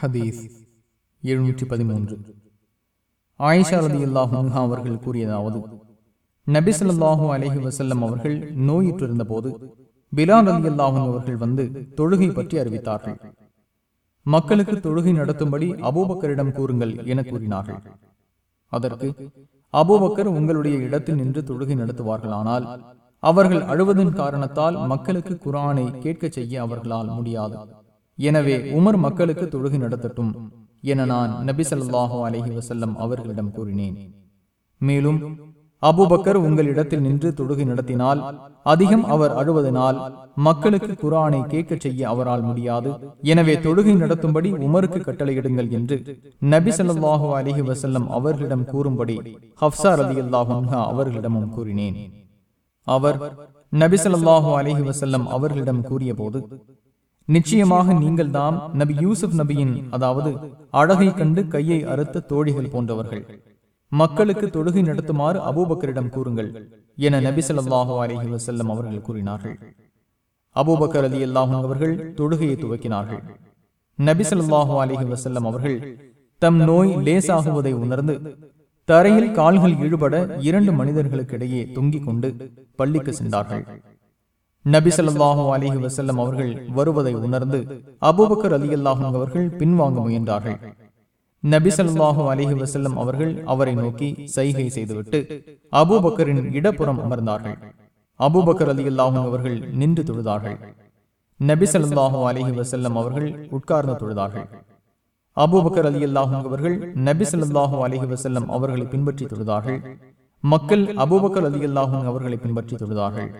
ஹதீஸ் எழுநூற்றி பதிமூன்று. ஆயிஷா ரதி அல்லாஹா அவர்கள் கூறியதாவது நபி ஸல்லல்லாஹு அலைஹி வஸல்லம் அவர்கள் நோயுற்றிருந்த போது பிலால் ரதி அல்லாஹும் அவர்கள் வந்து தொழுகை பற்றி அறிவித்தார்கள். மக்களுக்கு தொழுகை நடத்தும்படி அபூபக்கரிடம் கூறுங்கள் என கூறினார்கள். அதற்கு அபூபக்கர் உங்களுடைய இடத்தில் நின்று தொழுகை நடத்துவார்களானால் அவர்கள் அழுவதன் காரணத்தால் மக்களுக்கு குரானை கேட்கச் செய்ய அவர்களால் முடியாது. எனவே உமர் மக்களுக்கு தொழுகை நடத்தட்டும் என நான் நபி ஸல்லல்லாஹு அலஹி வசல்லம் அவர்களிடம் கூறினேன். மேலும் அபுபக்கர் உங்களிடத்தில் நின்று தொழுகை நடத்தினால் அதிகம் அவர் அழுவதனால் மக்களுக்கு குரானை கேட்கச் செய்ய அவரால் முடியாது. எனவே தொழுகை நடத்தும்படி உமருக்கு கட்டளையிடுங்கள் என்று நபி ஸல்லல்லாஹு அலிஹி வசல்லம் அவர்களிடம் கூறும்படி ஹப்சா அலி அல்லாஹா அவர்களிடமும் கூறினேன். அவர் நபி ஸல்லல்லாஹு அலிஹி வசல்லம் அவர்களிடம் கூறியபோது நிச்சயமாக நீங்கள் தாம் நபி யூசுப் நபியின் அதாவது அழகை கண்டு கையை அறுத்த தோழிகள் போன்றவர்கள். மக்களுக்கு தொழுகை நடத்துமாறு அபூபக்கரிடம் கூறுங்கள் என நபி சொல்லாஹு அலஹி வசல்லம் அவர்கள் கூறினார்கள். அபூபக்கர் அலி அல்லாஹும் அவர்கள் தொழுகையை துவக்கினார்கள். நபி சொல்லாஹு அலஹி வசல்லம் அவர்கள் தம் நோய் லேசாகுவதை உணர்ந்து தரையில் கால்கள் ஈடுபட இரண்டு மனிதர்களுக்கிடையே தொங்கிக் கொண்டு பள்ளிக்கு சென்றார்கள். நபி சொல்லாஹு அலிஹி வசல்லம் அவர்கள் வருவதை உணர்ந்து அபூபக்கர் அல்லாஹும் அவர்கள் பின்வாங்க முயன்றார்கள். நபி சொல்லாஹு அலிஹி வசல்லம் அவர்கள் அவரை நோக்கி சைகை செய்துவிட்டு அபூபக்கரின் இடப்புறம் அமர்ந்தார்கள். அபூபக்கர் அல்லாஹும் அவர்கள் நின்று தொழுதார்கள். நபி சொல்லாஹு அலிஹி வசல்லம் அவர்கள் உட்கார்ந்து தொழுதார்கள். அபூபக்கர் அல்லாஹும் அவர்கள் நபி சொல்லாஹு அலிஹி வசல்லம் அவர்களை பின்பற்றி தொழுதார்கள். மக்கள் அபூபக்கர் அல்லாஹும் அவர்களை பின்பற்றி தொழுதார்கள்.